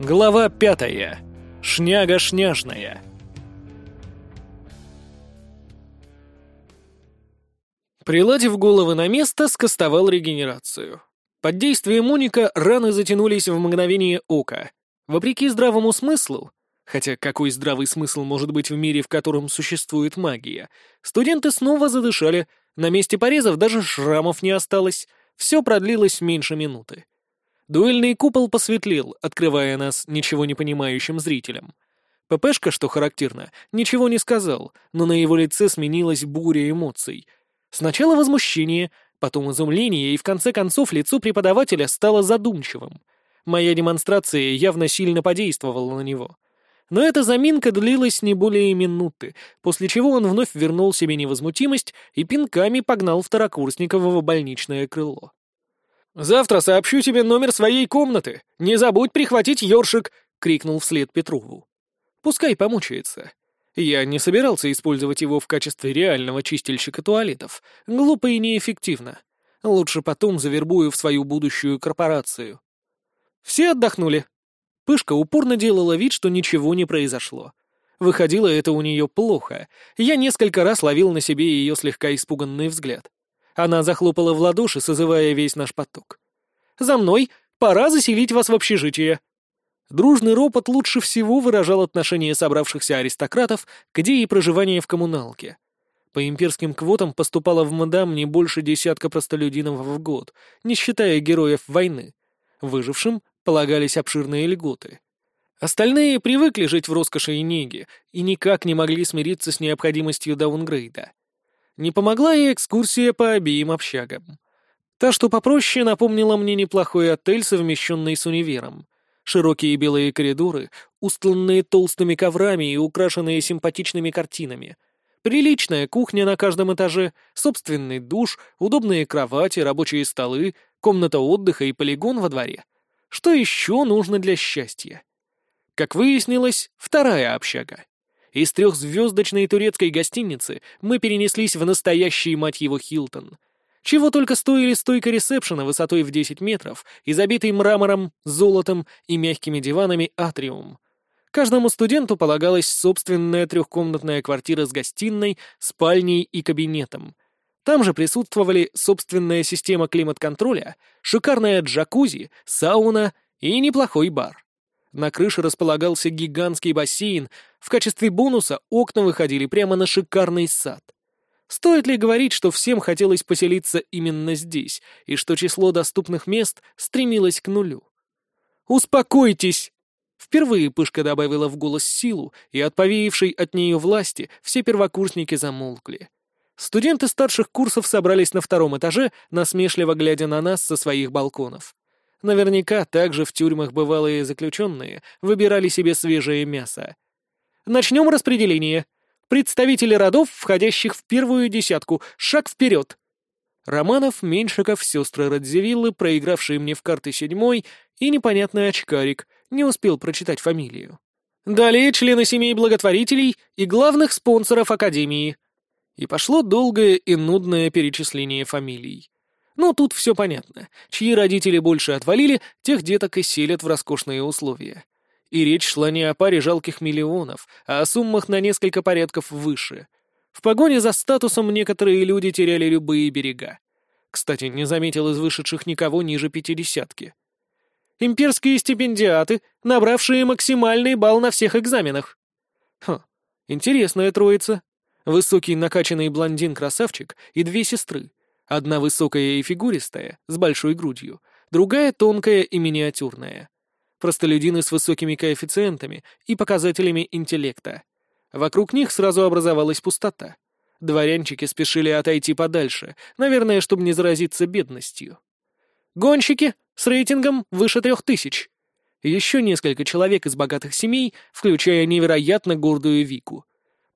Глава пятая. Шняга шняжная. Приладив головы на место, скостовал регенерацию. Под действием уника раны затянулись в мгновение ока. Вопреки здравому смыслу, хотя какой здравый смысл может быть в мире, в котором существует магия, студенты снова задышали, на месте порезов даже шрамов не осталось, все продлилось меньше минуты. Дуэльный купол посветлел, открывая нас ничего не понимающим зрителям. ППшка, что характерно, ничего не сказал, но на его лице сменилась буря эмоций. Сначала возмущение, потом изумление, и в конце концов лицо преподавателя стало задумчивым. Моя демонстрация явно сильно подействовала на него. Но эта заминка длилась не более минуты, после чего он вновь вернул себе невозмутимость и пинками погнал второкурсников в больничное крыло. «Завтра сообщу тебе номер своей комнаты. Не забудь прихватить ёршик!» — крикнул вслед Петрову. «Пускай помучается. Я не собирался использовать его в качестве реального чистильщика туалетов. Глупо и неэффективно. Лучше потом завербую в свою будущую корпорацию». Все отдохнули. Пышка упорно делала вид, что ничего не произошло. Выходило это у нее плохо. Я несколько раз ловил на себе ее слегка испуганный взгляд. Она захлопала в ладоши, созывая весь наш поток. «За мной! Пора заселить вас в общежитие!» Дружный ропот лучше всего выражал отношение собравшихся аристократов к идее проживания в коммуналке. По имперским квотам поступало в мадам не больше десятка простолюдинов в год, не считая героев войны. Выжившим полагались обширные льготы. Остальные привыкли жить в роскоши и неге и никак не могли смириться с необходимостью даунгрейда. Не помогла и экскурсия по обеим общагам. Та, что попроще, напомнила мне неплохой отель, совмещенный с универом. Широкие белые коридоры, устланные толстыми коврами и украшенные симпатичными картинами. Приличная кухня на каждом этаже, собственный душ, удобные кровати, рабочие столы, комната отдыха и полигон во дворе. Что еще нужно для счастья? Как выяснилось, вторая общага. Из трехзвездочной турецкой гостиницы мы перенеслись в настоящий, мать его, Хилтон. Чего только стоили стойка ресепшена высотой в 10 метров и забитый мрамором, золотом и мягкими диванами атриум. Каждому студенту полагалась собственная трехкомнатная квартира с гостиной, спальней и кабинетом. Там же присутствовали собственная система климат-контроля, шикарная джакузи, сауна и неплохой бар. На крыше располагался гигантский бассейн, в качестве бонуса окна выходили прямо на шикарный сад. Стоит ли говорить, что всем хотелось поселиться именно здесь, и что число доступных мест стремилось к нулю? «Успокойтесь!» Впервые Пышка добавила в голос силу, и от повеявшей от нее власти все первокурсники замолкли. Студенты старших курсов собрались на втором этаже, насмешливо глядя на нас со своих балконов. Наверняка также в тюрьмах бывалые заключенные выбирали себе свежее мясо. Начнем распределение. Представители родов, входящих в первую десятку, шаг вперед. Романов, Меньшиков, сестры Радзивиллы, проигравшие мне в карты седьмой, и непонятный очкарик, не успел прочитать фамилию. Далее члены семей благотворителей и главных спонсоров Академии. И пошло долгое и нудное перечисление фамилий. Но тут все понятно. Чьи родители больше отвалили, тех деток и селят в роскошные условия. И речь шла не о паре жалких миллионов, а о суммах на несколько порядков выше. В погоне за статусом некоторые люди теряли любые берега. Кстати, не заметил из вышедших никого ниже пятидесятки. Имперские стипендиаты, набравшие максимальный балл на всех экзаменах. Хм, интересная троица. Высокий накачанный блондин-красавчик и две сестры. Одна высокая и фигуристая, с большой грудью, другая тонкая и миниатюрная. Простолюдины с высокими коэффициентами и показателями интеллекта. Вокруг них сразу образовалась пустота. Дворянчики спешили отойти подальше, наверное, чтобы не заразиться бедностью. Гонщики с рейтингом выше трех тысяч. Еще несколько человек из богатых семей, включая невероятно гордую Вику.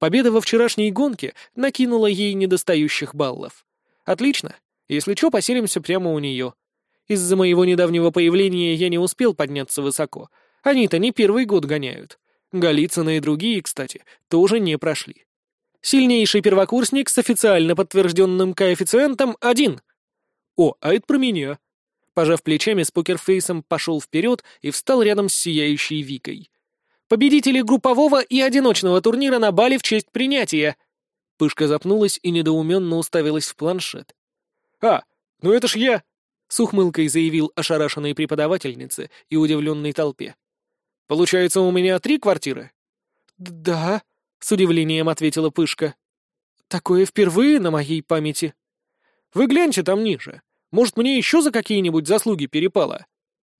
Победа во вчерашней гонке накинула ей недостающих баллов. Отлично. Если что, поселимся прямо у нее. Из-за моего недавнего появления я не успел подняться высоко. Они-то не первый год гоняют. Голицыны и другие, кстати, тоже не прошли. Сильнейший первокурсник с официально подтвержденным коэффициентом один. О, а это про меня. Пожав плечами, с покерфейсом пошел вперед и встал рядом с сияющей Викой. «Победители группового и одиночного турнира на бале в честь принятия!» Пышка запнулась и недоуменно уставилась в планшет. «А, ну это ж я!» — с ухмылкой заявил ошарашенной преподавательнице и удивленной толпе. «Получается, у меня три квартиры?» «Да», — с удивлением ответила Пышка. «Такое впервые на моей памяти». «Вы гляньте там ниже. Может, мне еще за какие-нибудь заслуги перепало?»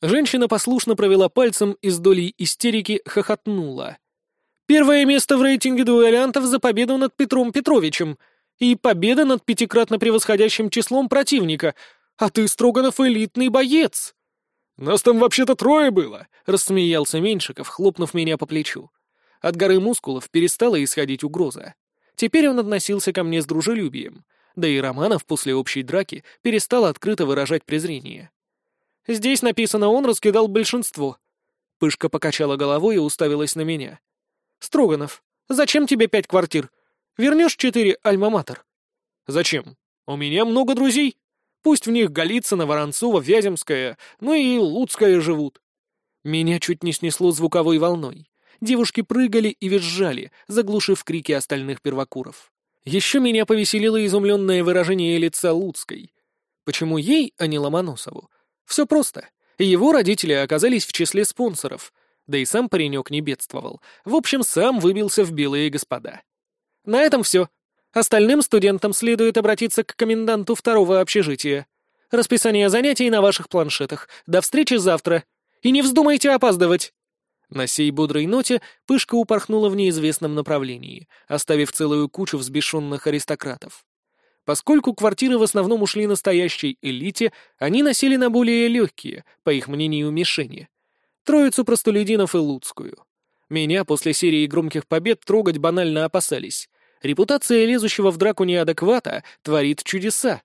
Женщина послушно провела пальцем и с долей истерики хохотнула. «Первое место в рейтинге дуэлянтов за победу над Петром Петровичем и победа над пятикратно превосходящим числом противника, а ты, Строганов, элитный боец!» «Нас там вообще-то трое было!» — рассмеялся Меньшиков, хлопнув меня по плечу. От горы мускулов перестала исходить угроза. Теперь он относился ко мне с дружелюбием, да и Романов после общей драки перестал открыто выражать презрение. «Здесь написано, он раскидал большинство». Пышка покачала головой и уставилась на меня. «Строганов, зачем тебе пять квартир? Вернешь четыре альма-матер?» «Зачем? У меня много друзей. Пусть в них Голицына, Воронцова, Вяземская, ну и Луцкая живут». Меня чуть не снесло звуковой волной. Девушки прыгали и визжали, заглушив крики остальных первокуров. Еще меня повеселило изумленное выражение лица Луцкой. Почему ей, а не Ломоносову? Все просто. Его родители оказались в числе спонсоров, да и сам паренек не бедствовал. В общем, сам выбился в белые господа. На этом все. Остальным студентам следует обратиться к коменданту второго общежития. Расписание занятий на ваших планшетах. До встречи завтра. И не вздумайте опаздывать. На сей бодрой ноте Пышка упорхнула в неизвестном направлении, оставив целую кучу взбешенных аристократов. Поскольку квартиры в основном ушли настоящей элите, они носили на более легкие, по их мнению, мишени. Троицу простолюдинов и Луцкую. Меня после серии громких побед трогать банально опасались. Репутация лезущего в драку неадеквата творит чудеса.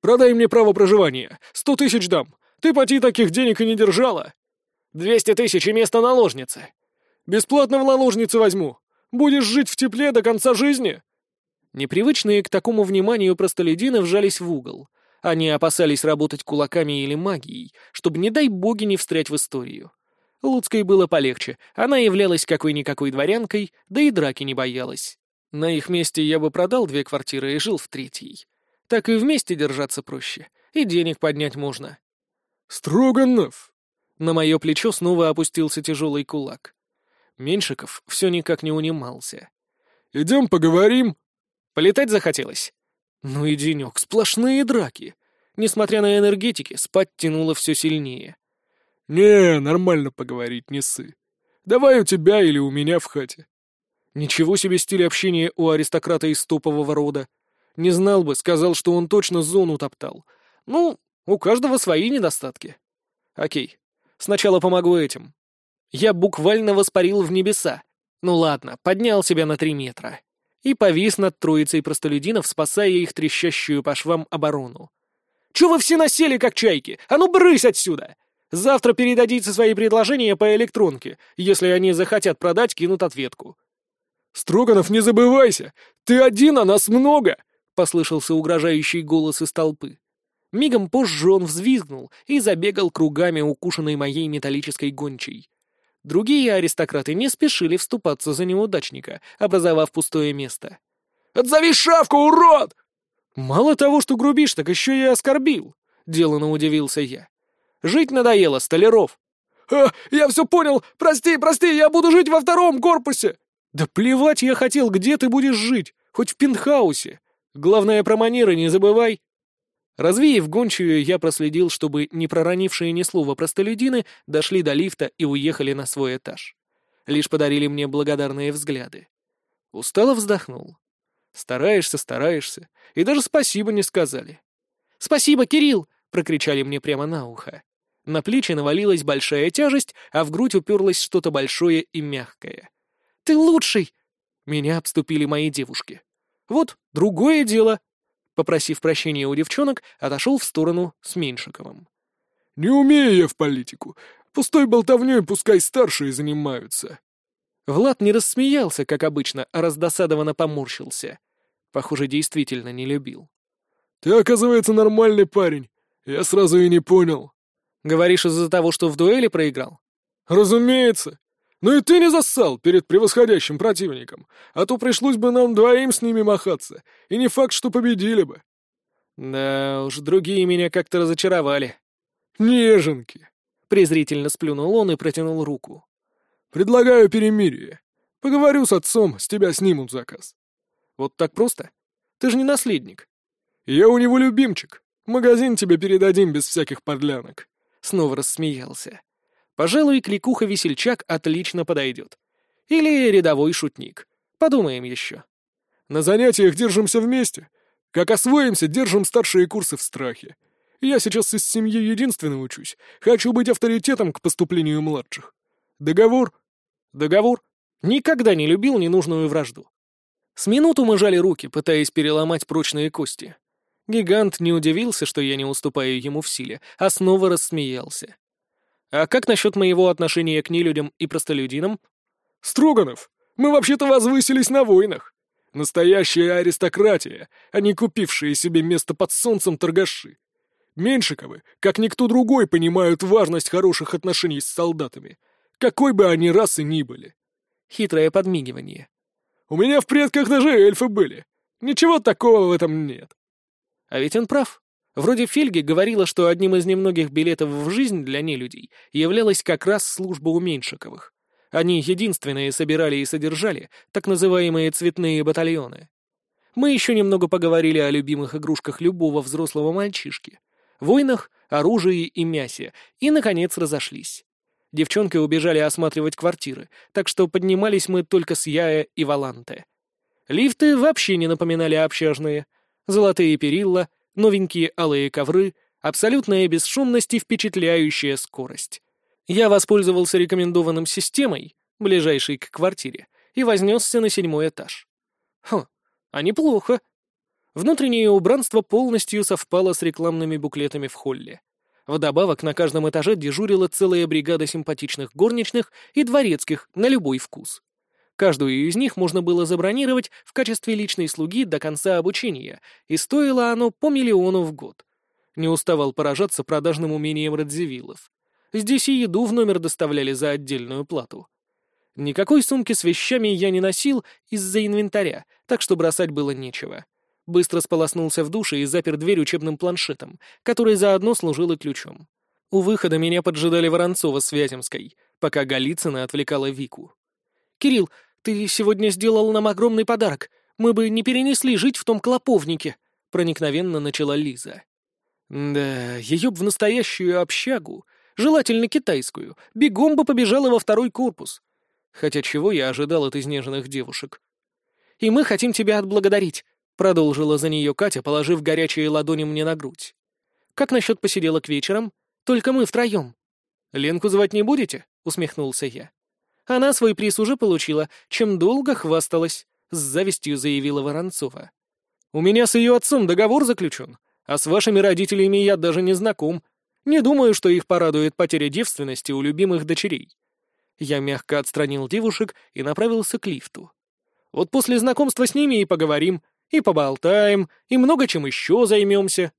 «Продай мне право проживания. Сто тысяч дам. Ты поти таких денег и не держала. Двести тысяч и место наложницы. Бесплатно в наложнице возьму. Будешь жить в тепле до конца жизни. Непривычные к такому вниманию простолюдины вжались в угол. Они опасались работать кулаками или магией, чтобы, не дай боги, не встрять в историю. Луцкой было полегче, она являлась какой-никакой дворянкой, да и драки не боялась. На их месте я бы продал две квартиры и жил в третьей. Так и вместе держаться проще, и денег поднять можно. «Строганов!» На мое плечо снова опустился тяжелый кулак. Меньшиков все никак не унимался. «Идем поговорим». Полетать захотелось. Ну и денек, сплошные драки. Несмотря на энергетики, спать тянуло все сильнее. «Не, нормально поговорить, не ссы. Давай у тебя или у меня в хате». Ничего себе стиль общения у аристократа из топового рода. Не знал бы, сказал, что он точно зону топтал. Ну, у каждого свои недостатки. Окей, Сначала помогу этим. Я буквально воспарил в небеса. Ну ладно, поднял себя на три метра. И повис над троицей простолюдинов, спасая их трещащую по швам оборону. «Чё вы все насели, как чайки? А ну брысь отсюда! Завтра передадите свои предложения по электронке. Если они захотят продать, кинут ответку». «Строганов, не забывайся! Ты один, а нас много!» — послышался угрожающий голос из толпы. Мигом позже он взвизгнул и забегал кругами, укушенной моей металлической гончей. Другие аристократы не спешили вступаться за неудачника, образовав пустое место. «Отзови шавку, урод!» «Мало того, что грубишь, так еще и оскорбил», — делано удивился я. «Жить надоело, Столяров». «А, я все понял! Прости, прости, я буду жить во втором корпусе!» «Да плевать я хотел, где ты будешь жить, хоть в пентхаусе. Главное, про манеры не забывай». Развеяв гончую, я проследил, чтобы не проронившие ни слова простолюдины дошли до лифта и уехали на свой этаж. Лишь подарили мне благодарные взгляды. Устало вздохнул. Стараешься, стараешься, и даже спасибо не сказали. «Спасибо, Кирилл!» — прокричали мне прямо на ухо. На плечи навалилась большая тяжесть, а в грудь уперлось что-то большое и мягкое. «Ты лучший!» Меня обступили мои девушки. Вот, другое дело. Попросив прощения у девчонок, отошел в сторону с Меньшиковым. «Не умею я в политику. Пустой болтовней пускай старшие занимаются». Влад не рассмеялся, как обычно, а раздосадованно поморщился. Похоже, действительно не любил. «Ты, оказывается, нормальный парень. Я сразу и не понял. Говоришь из-за того, что в дуэли проиграл? Разумеется. Ну и ты не зассал перед превосходящим противником, а то пришлось бы нам двоим с ними махаться, и не факт, что победили бы. Да уж, другие меня как-то разочаровали. Неженки. Презрительно сплюнул он и протянул руку. Предлагаю перемирие. Поговорю с отцом, с тебя снимут заказ. Вот так просто? Ты же не наследник. Я у него любимчик. Магазин тебе передадим без всяких подлянок. Снова рассмеялся. Пожалуй, кликуха-весельчак отлично подойдет. Или рядовой шутник. Подумаем еще. На занятиях держимся вместе. Как освоимся, держим старшие курсы в страхе. Я сейчас из семьи единственный учусь. Хочу быть авторитетом к поступлению младших. Договор? Договор. Никогда не любил ненужную вражду. С минуту мы жали руки, пытаясь переломать прочные кости. Гигант не удивился, что я не уступаю ему в силе, а снова рассмеялся. А как насчет моего отношения к нелюдям и простолюдинам? Строганов, мы вообще-то возвысились на войнах. Настоящая аристократия, а не купившие себе место под солнцем торгаши. Меньшиковы, как никто другой, понимают важность хороших отношений с солдатами, какой бы они расы ни были. Хитрое подмигивание. У меня в предках даже эльфы были. Ничего такого в этом нет. А ведь он прав. Вроде Фельги говорила, что одним из немногих билетов в жизнь для нелюдей являлась как раз служба у Меньшиковых. Они единственные собирали и содержали так называемые цветные батальоны. Мы еще немного поговорили о любимых игрушках любого взрослого мальчишки. Войнах, оружии и мясе. И, наконец, разошлись. Девчонки убежали осматривать квартиры, так что поднимались мы только с Яя и Валанте. Лифты вообще не напоминали общажные. Золотые перила, новенькие алые ковры, абсолютная бесшумность и впечатляющая скорость. Я воспользовался рекомендованным системой, ближайшей к квартире, и вознесся на седьмой этаж. Хм, а неплохо. Внутреннее убранство полностью совпало с рекламными буклетами в холле. Вдобавок на каждом этаже дежурила целая бригада симпатичных горничных и дворецких на любой вкус. Каждую из них можно было забронировать в качестве личной слуги до конца обучения, и стоило оно по миллиону в год. Не уставал поражаться продажным умением Радзивиллов. Здесь и еду в номер доставляли за отдельную плату. Никакой сумки с вещами я не носил из-за инвентаря, так что бросать было нечего. Быстро сполоснулся в душе и запер дверь учебным планшетом, который заодно служил и ключом. У выхода меня поджидали Воронцова с Вяземской, пока Голицына отвлекала Вику. «Кирилл, «Ты сегодня сделал нам огромный подарок. Мы бы не перенесли жить в том клоповнике», — проникновенно начала Лиза. «Да, ее б в настоящую общагу, желательно китайскую, бегом бы побежала во второй корпус. Хотя чего я ожидал от изнеженных девушек?» «И мы хотим тебя отблагодарить», — продолжила за нее Катя, положив горячие ладони мне на грудь. «Как насчет посиделок вечером? Только мы втроем». «Ленку звать не будете?» — усмехнулся я. Она свой приз уже получила, чем долго хвасталась, — с завистью заявила Воронцова. «У меня с ее отцом договор заключен, а с вашими родителями я даже не знаком. Не думаю, что их порадует потеря девственности у любимых дочерей». Я мягко отстранил девушек и направился к лифту. «Вот после знакомства с ними и поговорим, и поболтаем, и много чем еще займемся».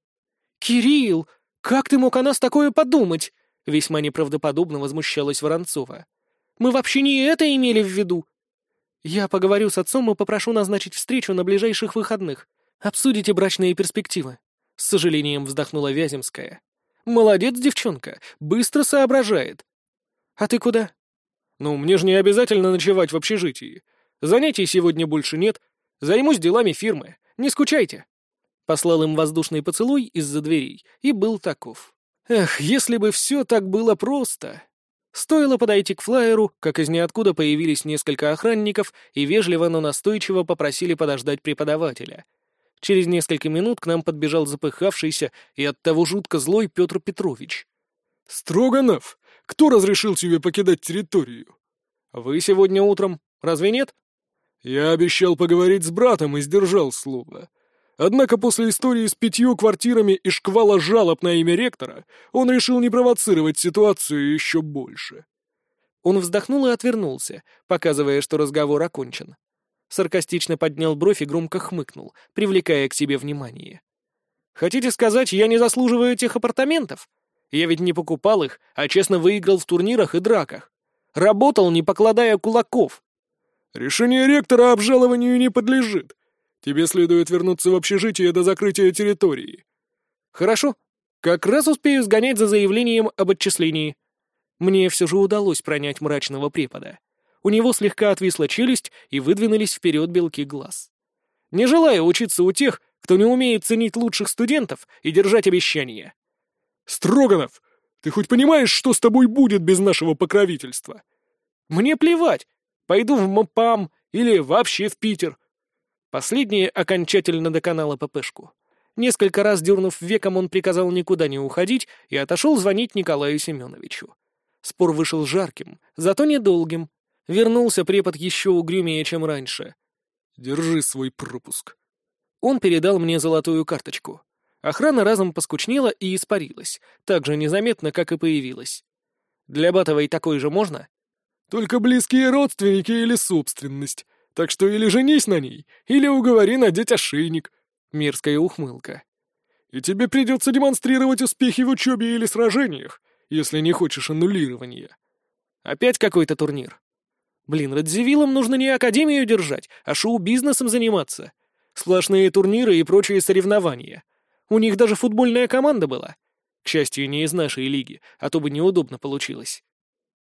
«Кирилл, как ты мог о нас такое подумать?» Весьма неправдоподобно возмущалась Воронцова. Мы вообще не это имели в виду. Я поговорю с отцом и попрошу назначить встречу на ближайших выходных. Обсудите брачные перспективы. С сожалением вздохнула Вяземская. Молодец, девчонка, быстро соображает. А ты куда? Ну, мне же не обязательно ночевать в общежитии. Занятий сегодня больше нет. Займусь делами фирмы. Не скучайте. Послал им воздушный поцелуй из-за дверей и был таков. Эх, если бы все так было просто. Стоило подойти к флайеру, как из ниоткуда появились несколько охранников и вежливо, но настойчиво попросили подождать преподавателя. Через несколько минут к нам подбежал запыхавшийся и оттого жутко злой Петр Петрович. «Строганов, кто разрешил тебе покидать территорию?» «Вы сегодня утром, разве нет?» «Я обещал поговорить с братом и сдержал слово. Однако после истории с пятью квартирами и шквала жалоб на имя ректора он решил не провоцировать ситуацию еще больше. Он вздохнул и отвернулся, показывая, что разговор окончен. Саркастично поднял бровь и громко хмыкнул, привлекая к себе внимание. Хотите сказать, я не заслуживаю этих апартаментов? Я ведь не покупал их, а честно выиграл в турнирах и драках. Работал, не покладая кулаков. Решение ректора обжалованию не подлежит. Тебе следует вернуться в общежитие до закрытия территории. Хорошо. Как раз успею сгонять за заявлением об отчислении. Мне все же удалось пронять мрачного препода. У него слегка отвисла челюсть и выдвинулись вперед белки глаз. Не желаю учиться у тех, кто не умеет ценить лучших студентов и держать обещания. «Строганов, ты хоть понимаешь, что с тобой будет без нашего покровительства?» «Мне плевать. Пойду в МПАМ или вообще в Питер». Последнее окончательно доконало ППшку. Несколько раз дернув веком, он приказал никуда не уходить и отошел звонить Николаю Семеновичу. Спор вышел жарким, зато недолгим. Вернулся препод еще угрюмее, чем раньше. «Держи свой пропуск». Он передал мне золотую карточку. Охрана разом поскучнела и испарилась, так же незаметно, как и появилась. Для Батовой такой же можно? Только близкие родственники или собственность. Так что или женись на ней, или уговори надеть ошейник. Мерзкая ухмылка. И тебе придется демонстрировать успехи в учебе или сражениях, если не хочешь аннулирования. Опять какой-то турнир. Блин, Радзивиллам нужно не академию держать, а шоу-бизнесом заниматься. Сплошные турниры и прочие соревнования. У них даже футбольная команда была. К счастью, не из нашей лиги, а то бы неудобно получилось.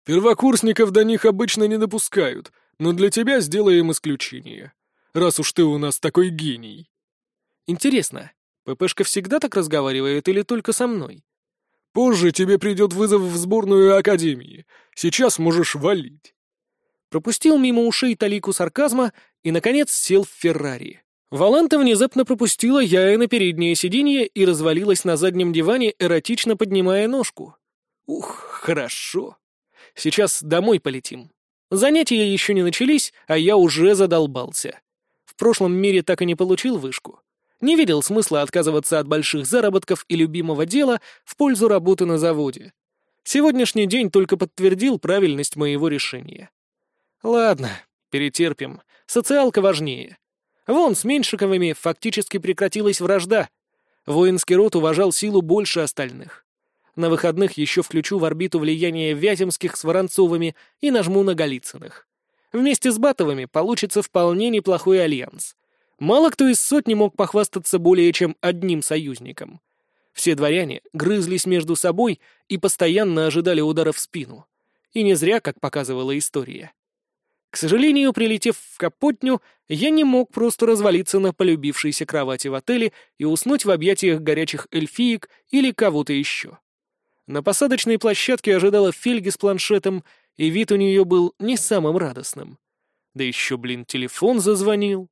Первокурсников до них обычно не допускают, но для тебя сделаем исключение. Раз уж ты у нас такой гений. Интересно, ППшка всегда так разговаривает или только со мной? Позже тебе придет вызов в сборную Академии. Сейчас можешь валить. Пропустил мимо ушей талику сарказма и, наконец, сел в Феррари. Валанта внезапно пропустила я на переднее сиденье и развалилась на заднем диване, эротично поднимая ножку. Ух, хорошо. Сейчас домой полетим. Занятия еще не начались, а я уже задолбался. В прошлом мире так и не получил вышку. Не видел смысла отказываться от больших заработков и любимого дела в пользу работы на заводе. Сегодняшний день только подтвердил правильность моего решения. Ладно, перетерпим. Социалка важнее. Вон, с Меньшиковыми фактически прекратилась вражда. Воинский род уважал силу больше остальных. На выходных еще включу в орбиту влияние Вяземских с Воронцовыми и нажму на Голицыных. Вместе с Батовыми получится вполне неплохой альянс. Мало кто из сотни мог похвастаться более чем одним союзником. Все дворяне грызлись между собой и постоянно ожидали удара в спину. И не зря, как показывала история. К сожалению, прилетев в Капотню, я не мог просто развалиться на полюбившейся кровати в отеле и уснуть в объятиях горячих эльфиек или кого-то еще. На посадочной площадке ожидала Фельги с планшетом, и вид у нее был не самым радостным. Да еще, блин, телефон зазвонил.